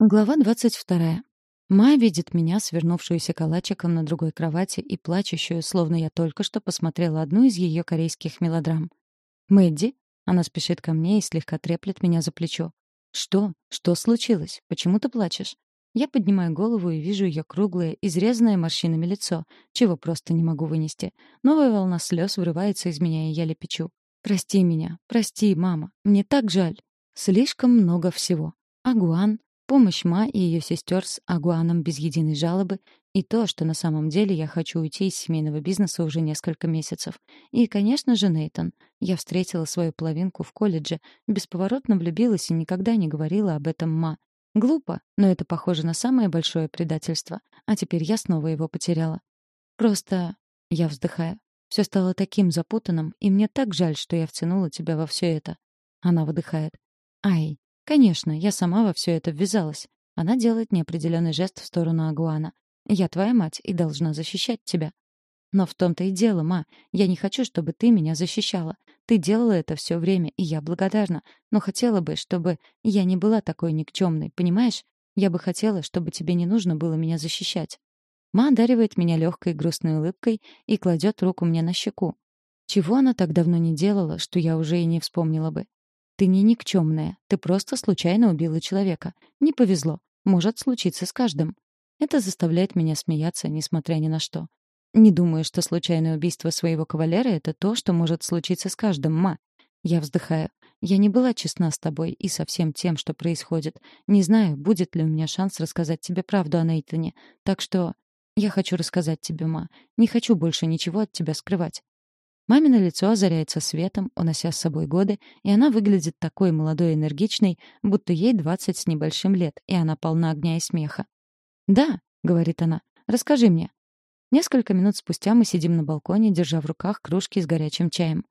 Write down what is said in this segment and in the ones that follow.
Глава 22. Ма видит меня, свернувшуюся калачиком на другой кровати и плачущую, словно я только что посмотрела одну из ее корейских мелодрам. «Мэдди?» Она спешит ко мне и слегка треплет меня за плечо. «Что? Что случилось? Почему ты плачешь?» Я поднимаю голову и вижу ее круглое, изрезанное морщинами лицо, чего просто не могу вынести. Новая волна слез вырывается из меня, и я лепечу. «Прости меня, прости, мама, мне так жаль. Слишком много всего. Агуан, Помощь Ма и ее сестер с Агуаном без единой жалобы и то, что на самом деле я хочу уйти из семейного бизнеса уже несколько месяцев. И, конечно же, Нейтон. Я встретила свою половинку в колледже, бесповоротно влюбилась и никогда не говорила об этом Ма. Глупо, но это похоже на самое большое предательство. А теперь я снова его потеряла. Просто... Я вздыхаю. Все стало таким запутанным, и мне так жаль, что я втянула тебя во все это. Она выдыхает. Ай, Конечно, я сама во все это ввязалась. Она делает неопределенный жест в сторону Агуана. Я твоя мать и должна защищать тебя. Но в том-то и дело, ма. Я не хочу, чтобы ты меня защищала. Ты делала это все время, и я благодарна. Но хотела бы, чтобы я не была такой никчемной, понимаешь? Я бы хотела, чтобы тебе не нужно было меня защищать. Ма одаривает меня легкой грустной улыбкой и кладет руку мне на щеку. Чего она так давно не делала, что я уже и не вспомнила бы. Ты не никчемная. Ты просто случайно убила человека. Не повезло. Может случиться с каждым. Это заставляет меня смеяться, несмотря ни на что. Не думаю, что случайное убийство своего кавалера — это то, что может случиться с каждым, ма. Я вздыхаю. Я не была честна с тобой и со всем тем, что происходит. Не знаю, будет ли у меня шанс рассказать тебе правду о Нейтане. Так что я хочу рассказать тебе, ма. Не хочу больше ничего от тебя скрывать. Мамино лицо озаряется светом, унося с собой годы, и она выглядит такой молодой и энергичной, будто ей двадцать с небольшим лет, и она полна огня и смеха. «Да», — говорит она, — «расскажи мне». Несколько минут спустя мы сидим на балконе, держа в руках кружки с горячим чаем.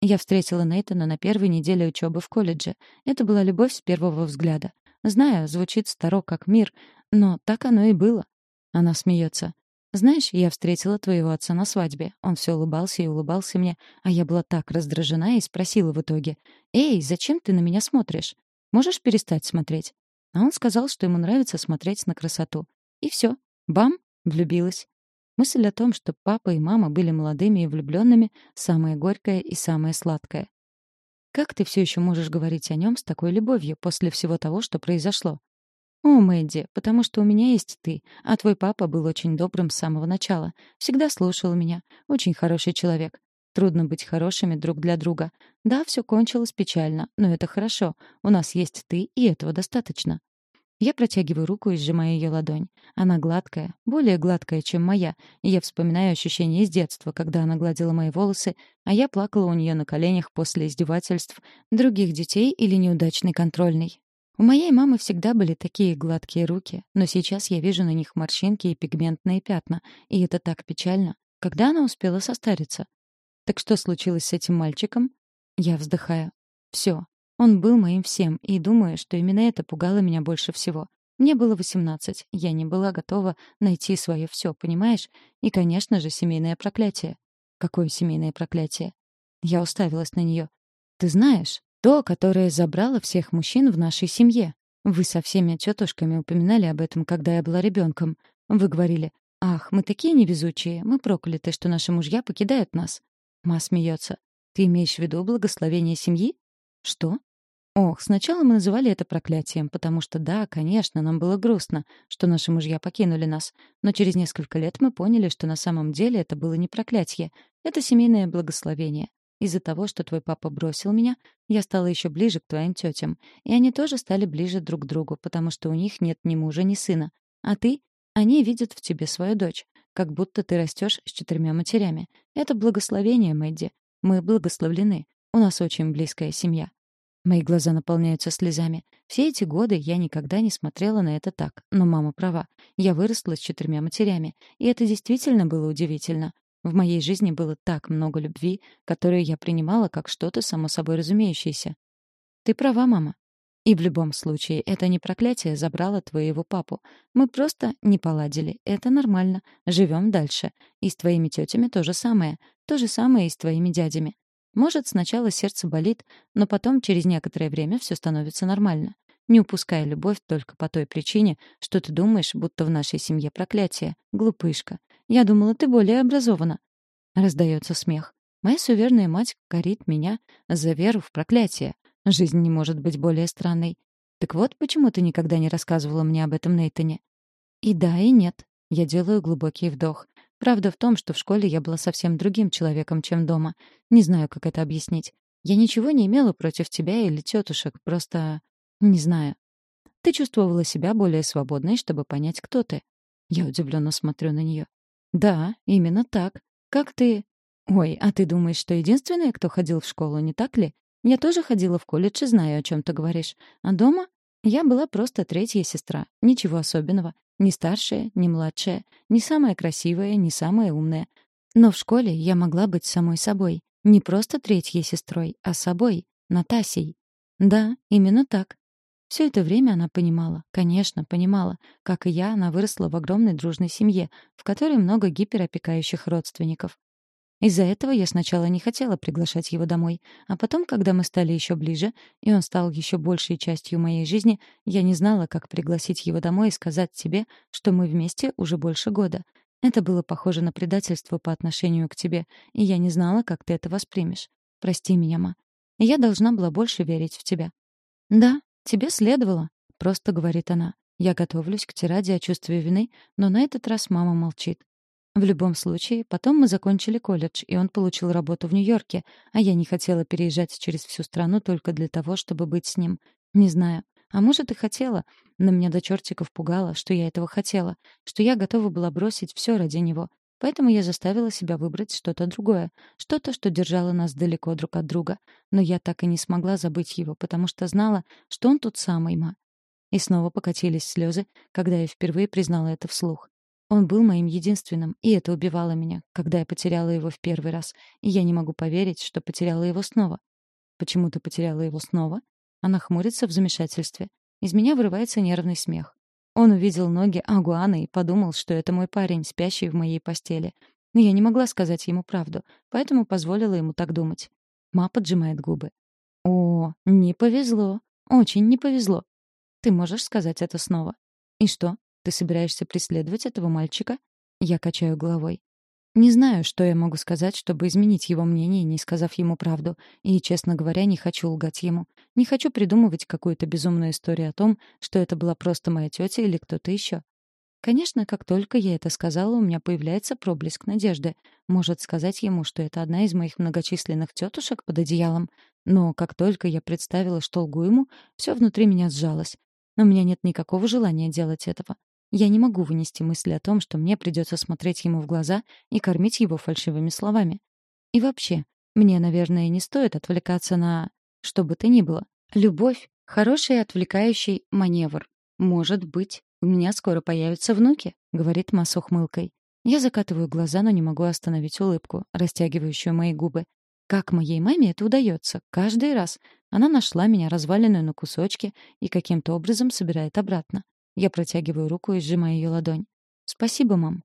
Я встретила Нейтана на первой неделе учебы в колледже. Это была любовь с первого взгляда. Знаю, звучит старо как мир, но так оно и было. Она смеется. Знаешь, я встретила твоего отца на свадьбе. Он все улыбался и улыбался мне, а я была так раздражена и спросила в итоге: "Эй, зачем ты на меня смотришь? Можешь перестать смотреть?" А он сказал, что ему нравится смотреть на красоту. И все. Бам, влюбилась. Мысль о том, что папа и мама были молодыми и влюбленными, самая горькая и самая сладкая. Как ты все еще можешь говорить о нем с такой любовью после всего того, что произошло? «О, Мэдди, потому что у меня есть ты, а твой папа был очень добрым с самого начала. Всегда слушал меня. Очень хороший человек. Трудно быть хорошими друг для друга. Да, все кончилось печально, но это хорошо. У нас есть ты, и этого достаточно». Я протягиваю руку и сжимаю ее ладонь. Она гладкая, более гладкая, чем моя, и я вспоминаю ощущение из детства, когда она гладила мои волосы, а я плакала у нее на коленях после издевательств других детей или неудачной контрольной. У моей мамы всегда были такие гладкие руки, но сейчас я вижу на них морщинки и пигментные пятна, и это так печально. Когда она успела состариться? Так что случилось с этим мальчиком? Я вздыхаю. Все. Он был моим всем, и думаю, что именно это пугало меня больше всего. Мне было 18, я не была готова найти свое все, понимаешь? И, конечно же, семейное проклятие. Какое семейное проклятие? Я уставилась на нее. Ты знаешь, то, которое забрало всех мужчин в нашей семье. Вы со всеми тетушками упоминали об этом, когда я была ребенком. Вы говорили, «Ах, мы такие невезучие, мы прокляты, что наши мужья покидают нас». Ма смеется. «Ты имеешь в виду благословение семьи?» «Что?» Ох, сначала мы называли это проклятием, потому что да, конечно, нам было грустно, что наши мужья покинули нас. Но через несколько лет мы поняли, что на самом деле это было не проклятие. Это семейное благословение. Из-за того, что твой папа бросил меня, я стала еще ближе к твоим тетям. И они тоже стали ближе друг к другу, потому что у них нет ни мужа, ни сына. А ты? Они видят в тебе свою дочь. Как будто ты растешь с четырьмя матерями. Это благословение, Мэдди. Мы благословлены. У нас очень близкая семья. Мои глаза наполняются слезами. Все эти годы я никогда не смотрела на это так. Но мама права. Я выросла с четырьмя матерями. И это действительно было удивительно. В моей жизни было так много любви, которую я принимала как что-то само собой разумеющееся. Ты права, мама. И в любом случае, это не проклятие забрало твоего папу. Мы просто не поладили. Это нормально. Живем дальше. И с твоими тетями то же самое. То же самое и с твоими дядями. Может, сначала сердце болит, но потом через некоторое время все становится нормально. Не упускай любовь только по той причине, что ты думаешь, будто в нашей семье проклятие. Глупышка. Я думала, ты более образована. Раздается смех. Моя суверенная мать корит меня за веру в проклятие. Жизнь не может быть более странной. Так вот, почему ты никогда не рассказывала мне об этом Нейтане? И да, и нет. Я делаю глубокий вдох. Правда в том, что в школе я была совсем другим человеком, чем дома. Не знаю, как это объяснить. Я ничего не имела против тебя или тетушек, просто... Не знаю. Ты чувствовала себя более свободной, чтобы понять, кто ты. Я удивленно смотрю на нее. Да, именно так. Как ты... Ой, а ты думаешь, что единственная, кто ходил в школу, не так ли? Я тоже ходила в колледж и знаю, о чем ты говоришь. А дома я была просто третья сестра. Ничего особенного. Ни старшая, ни младшая, ни самая красивая, ни самая умная. Но в школе я могла быть самой собой. Не просто третьей сестрой, а собой, Натасей. Да, именно так. Все это время она понимала, конечно, понимала. Как и я, она выросла в огромной дружной семье, в которой много гиперопекающих родственников. Из-за этого я сначала не хотела приглашать его домой, а потом, когда мы стали еще ближе, и он стал еще большей частью моей жизни, я не знала, как пригласить его домой и сказать тебе, что мы вместе уже больше года. Это было похоже на предательство по отношению к тебе, и я не знала, как ты это воспримешь. Прости меня, ма. Я должна была больше верить в тебя. Да, тебе следовало, просто говорит она. Я готовлюсь к тираде о чувстве вины, но на этот раз мама молчит. В любом случае, потом мы закончили колледж, и он получил работу в Нью-Йорке, а я не хотела переезжать через всю страну только для того, чтобы быть с ним. Не знаю. А может, и хотела, но меня до чертиков пугало, что я этого хотела, что я готова была бросить все ради него. Поэтому я заставила себя выбрать что-то другое, что-то, что держало нас далеко друг от друга. Но я так и не смогла забыть его, потому что знала, что он тот самый, ма. И снова покатились слезы, когда я впервые признала это вслух. Он был моим единственным, и это убивало меня, когда я потеряла его в первый раз, и я не могу поверить, что потеряла его снова. Почему ты потеряла его снова? Она хмурится в замешательстве. Из меня вырывается нервный смех. Он увидел ноги Агуаны и подумал, что это мой парень, спящий в моей постели. Но я не могла сказать ему правду, поэтому позволила ему так думать. Ма поджимает губы. «О, не повезло. Очень не повезло. Ты можешь сказать это снова. И что, ты собираешься преследовать этого мальчика? Я качаю головой. Не знаю, что я могу сказать, чтобы изменить его мнение, не сказав ему правду. И, честно говоря, не хочу лгать ему. Не хочу придумывать какую-то безумную историю о том, что это была просто моя тетя или кто-то еще. Конечно, как только я это сказала, у меня появляется проблеск надежды. Может сказать ему, что это одна из моих многочисленных тетушек под одеялом. Но как только я представила, что лгу ему, все внутри меня сжалось. Но у меня нет никакого желания делать этого. Я не могу вынести мысли о том, что мне придется смотреть ему в глаза и кормить его фальшивыми словами. И вообще, мне, наверное, не стоит отвлекаться на... что бы то ни было. Любовь — хороший отвлекающий маневр. Может быть, у меня скоро появятся внуки, — говорит Ма с ухмылкой. Я закатываю глаза, но не могу остановить улыбку, растягивающую мои губы. Как моей маме это удается? Каждый раз. Она нашла меня разваленную на кусочки и каким-то образом собирает обратно. Я протягиваю руку и сжимаю ее ладонь. «Спасибо, мам».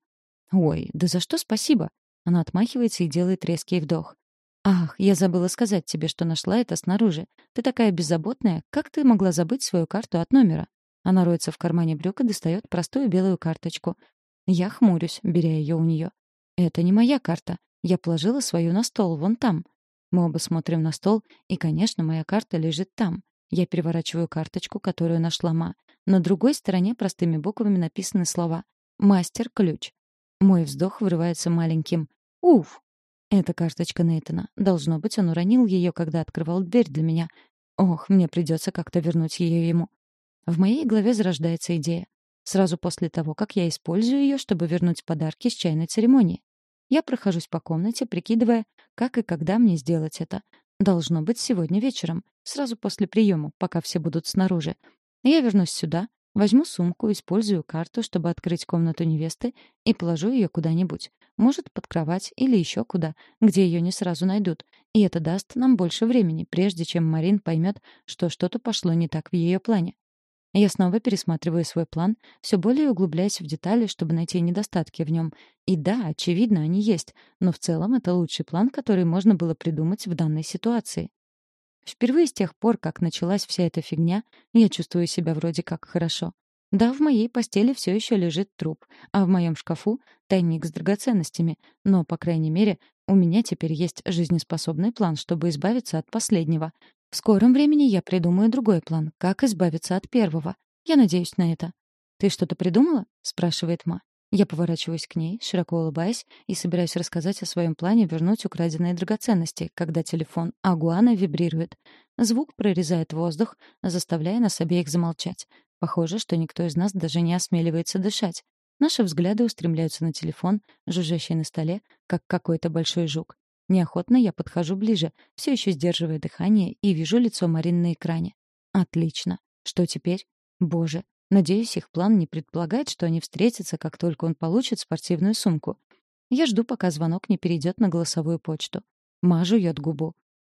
«Ой, да за что спасибо?» Она отмахивается и делает резкий вдох. «Ах, я забыла сказать тебе, что нашла это снаружи. Ты такая беззаботная. Как ты могла забыть свою карту от номера?» Она роется в кармане брюка достает простую белую карточку. Я хмурюсь, беря ее у нее. «Это не моя карта. Я положила свою на стол, вон там». Мы оба смотрим на стол, и, конечно, моя карта лежит там. Я переворачиваю карточку, которую нашла Ма. На другой стороне простыми буквами написаны слова «Мастер-ключ». Мой вздох вырывается маленьким «Уф!». Это карточка Нейтана. Должно быть, он уронил ее, когда открывал дверь для меня. Ох, мне придется как-то вернуть ее ему. В моей голове зарождается идея. Сразу после того, как я использую ее, чтобы вернуть подарки с чайной церемонии. Я прохожусь по комнате, прикидывая, как и когда мне сделать это. Должно быть сегодня вечером, сразу после приема, пока все будут снаружи. Я вернусь сюда, возьму сумку, использую карту, чтобы открыть комнату невесты и положу ее куда-нибудь. Может, под кровать или еще куда, где ее не сразу найдут. И это даст нам больше времени, прежде чем Марин поймет, что что-то пошло не так в ее плане. Я снова пересматриваю свой план, все более углубляясь в детали, чтобы найти недостатки в нем. И да, очевидно, они есть, но в целом это лучший план, который можно было придумать в данной ситуации. Впервые с тех пор, как началась вся эта фигня, я чувствую себя вроде как хорошо. Да, в моей постели все еще лежит труп, а в моем шкафу — тайник с драгоценностями, но, по крайней мере, у меня теперь есть жизнеспособный план, чтобы избавиться от последнего. В скором времени я придумаю другой план, как избавиться от первого. Я надеюсь на это. «Ты что-то придумала?» — спрашивает Ма. Я поворачиваюсь к ней, широко улыбаясь, и собираюсь рассказать о своем плане вернуть украденные драгоценности, когда телефон Агуана вибрирует. Звук прорезает воздух, заставляя нас обеих замолчать. Похоже, что никто из нас даже не осмеливается дышать. Наши взгляды устремляются на телефон, жужжащий на столе, как какой-то большой жук. Неохотно я подхожу ближе, все еще сдерживая дыхание, и вижу лицо Марин на экране. Отлично. Что теперь? Боже, Надеюсь, их план не предполагает, что они встретятся, как только он получит спортивную сумку. Я жду, пока звонок не перейдет на голосовую почту. Ма жует губу.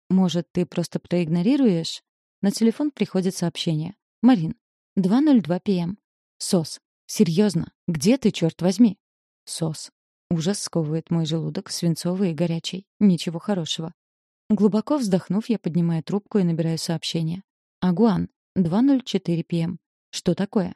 «Может, ты просто проигнорируешь?» На телефон приходит сообщение. «Марин, 2.02 п.м. СОС. Серьезно, где ты, черт возьми?» СОС. Ужас сковывает мой желудок, свинцовый и горячий. Ничего хорошего. Глубоко вздохнув, я поднимаю трубку и набираю сообщение. «Агуан, 2.04 п.м. Что такое?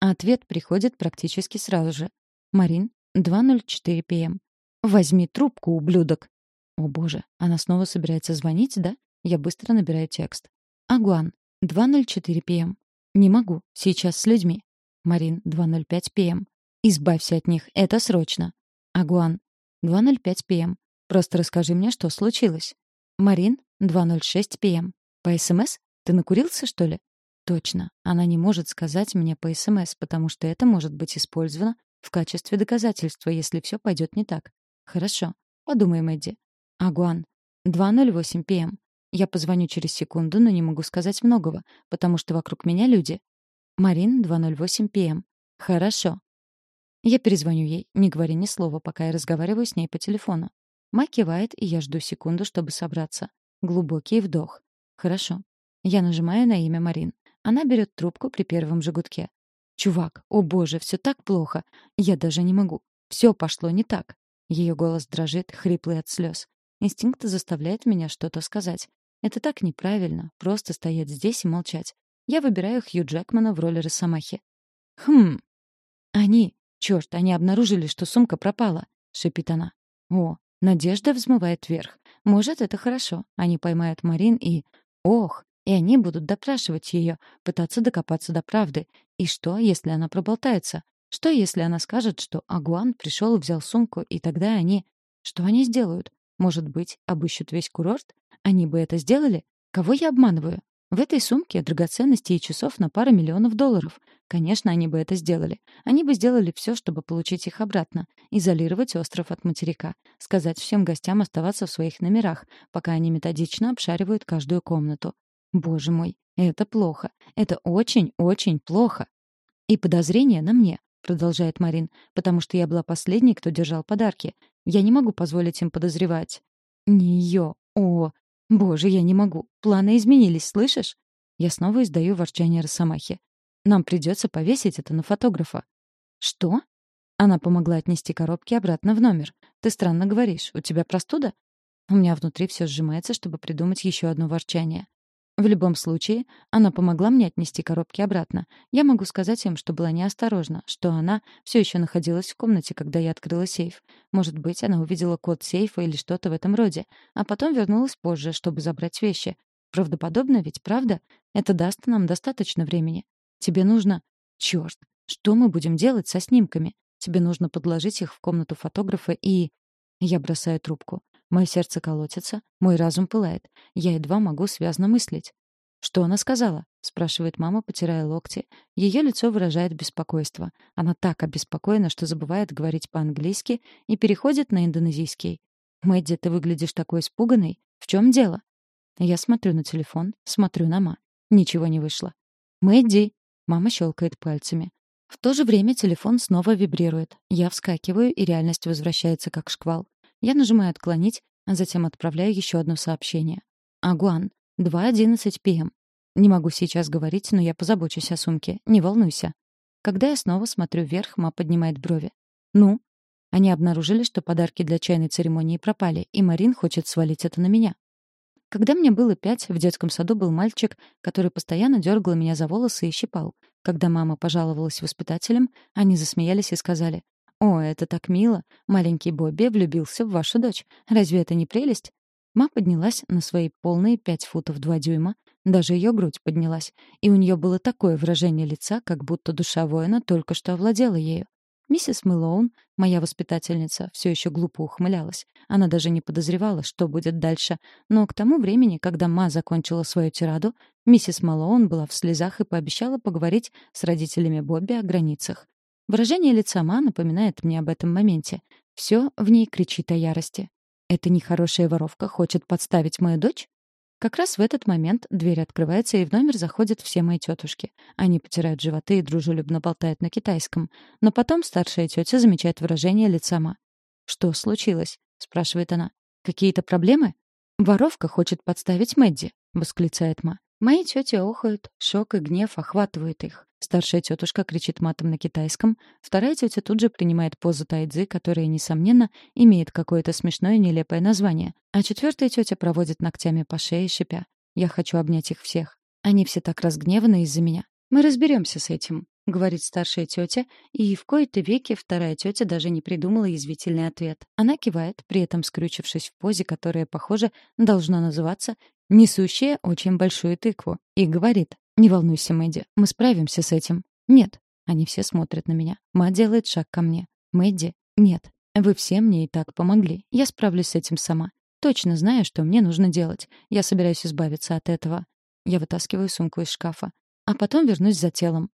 Ответ приходит практически сразу же. Марин, 2.04 п.м. Возьми трубку, ублюдок. О боже, она снова собирается звонить, да? Я быстро набираю текст. Агуан, 2.04 п.м. Не могу, сейчас с людьми. Марин, 2.05 п.м. Избавься от них, это срочно. Агуан, 2.05 п.м. Просто расскажи мне, что случилось. Марин, 2.06 п.м. По СМС? Ты накурился, что ли? Точно. Она не может сказать мне по СМС, потому что это может быть использовано в качестве доказательства, если все пойдет не так. Хорошо. Подумаем, Эдди. Агуан. 2.08 п.м. Я позвоню через секунду, но не могу сказать многого, потому что вокруг меня люди. Марин, 2.08 п.м. Хорошо. Я перезвоню ей, не говоря ни слова, пока я разговариваю с ней по телефону. Ма кивает, и я жду секунду, чтобы собраться. Глубокий вдох. Хорошо. Я нажимаю на имя Марин. Она берет трубку при первом же. «Чувак, о боже, все так плохо. Я даже не могу. Все пошло не так». Ее голос дрожит, хриплый от слез. Инстинкт заставляет меня что-то сказать. Это так неправильно, просто стоять здесь и молчать. Я выбираю Хью Джекмана в роли Росомахи. «Хм...» «Они... Черт, они обнаружили, что сумка пропала», — шепит она. «О, надежда взмывает вверх. Может, это хорошо. Они поймают Марин и... Ох, и они будут допрашивать ее, пытаться докопаться до правды. И что, если она проболтается? Что, если она скажет, что Агуан пришел и взял сумку, и тогда они... Что они сделают? Может быть, обыщут весь курорт? Они бы это сделали? Кого я обманываю? В этой сумке драгоценности и часов на пару миллионов долларов. Конечно, они бы это сделали. Они бы сделали все, чтобы получить их обратно. Изолировать остров от материка. Сказать всем гостям оставаться в своих номерах, пока они методично обшаривают каждую комнату. Боже мой, это плохо. Это очень-очень плохо. И подозрение на мне, продолжает Марин, потому что я была последней, кто держал подарки. Я не могу позволить им подозревать. Не ее. О, боже, я не могу. Планы изменились, слышишь? Я снова издаю ворчание Росомахи. Нам придется повесить это на фотографа. Что? Она помогла отнести коробки обратно в номер. Ты странно говоришь. У тебя простуда? У меня внутри все сжимается, чтобы придумать еще одно ворчание. В любом случае, она помогла мне отнести коробки обратно. Я могу сказать им, что была неосторожна, что она все еще находилась в комнате, когда я открыла сейф. Может быть, она увидела код сейфа или что-то в этом роде, а потом вернулась позже, чтобы забрать вещи. Правдоподобно ведь, правда? Это даст нам достаточно времени. Тебе нужно... Чёрт, что мы будем делать со снимками? Тебе нужно подложить их в комнату фотографа и... Я бросаю трубку. Мое сердце колотится, мой разум пылает. Я едва могу связно мыслить. «Что она сказала?» — спрашивает мама, потирая локти. Ее лицо выражает беспокойство. Она так обеспокоена, что забывает говорить по-английски и переходит на индонезийский. «Мэдди, ты выглядишь такой испуганной. В чем дело?» Я смотрю на телефон, смотрю на ма. Ничего не вышло. «Мэдди!» — мама щелкает пальцами. В то же время телефон снова вибрирует. Я вскакиваю, и реальность возвращается как шквал. Я нажимаю «Отклонить», а затем отправляю еще одно сообщение. «Агуан, 2.11 п.м. Не могу сейчас говорить, но я позабочусь о сумке. Не волнуйся». Когда я снова смотрю вверх, Ма поднимает брови. «Ну?» Они обнаружили, что подарки для чайной церемонии пропали, и Марин хочет свалить это на меня. Когда мне было пять, в детском саду был мальчик, который постоянно дергал меня за волосы и щипал. Когда мама пожаловалась воспитателям, они засмеялись и сказали, «О, это так мило! Маленький Бобби влюбился в вашу дочь. Разве это не прелесть?» Ма поднялась на свои полные пять футов два дюйма, даже ее грудь поднялась, и у нее было такое выражение лица, как будто душа воина только что овладела ею. Миссис Мэлоун, моя воспитательница, все еще глупо ухмылялась. Она даже не подозревала, что будет дальше. Но к тому времени, когда Ма закончила свою тираду, миссис Мэлоун была в слезах и пообещала поговорить с родителями Бобби о границах. Выражение лица Ма напоминает мне об этом моменте. Все в ней кричит о ярости. «Эта нехорошая воровка хочет подставить мою дочь?» Как раз в этот момент дверь открывается, и в номер заходят все мои тетушки. Они потирают животы и дружелюбно болтают на китайском. Но потом старшая тетя замечает выражение лица Ма. «Что случилось?» — спрашивает она. «Какие-то проблемы?» «Воровка хочет подставить Мэдди», — восклицает Ма. Мои тети охают, шок и гнев охватывают их. Старшая тетушка кричит матом на китайском, вторая тетя тут же принимает позу тайцзы, которая, несомненно, имеет какое-то смешное нелепое название, а четвертая тетя проводит ногтями по шее, шипя. Я хочу обнять их всех. Они все так разгневаны из-за меня. Мы разберемся с этим, — говорит старшая тетя, и в кои-то веки вторая тетя даже не придумала язвительный ответ. Она кивает, при этом скрючившись в позе, которая, похоже, должна называться несущая очень большую тыкву, и говорит, «Не волнуйся, Мэдди, мы справимся с этим». «Нет». Они все смотрят на меня. Ма делает шаг ко мне. «Мэдди, нет. Вы все мне и так помогли. Я справлюсь с этим сама. Точно знаю, что мне нужно делать. Я собираюсь избавиться от этого». Я вытаскиваю сумку из шкафа. А потом вернусь за телом.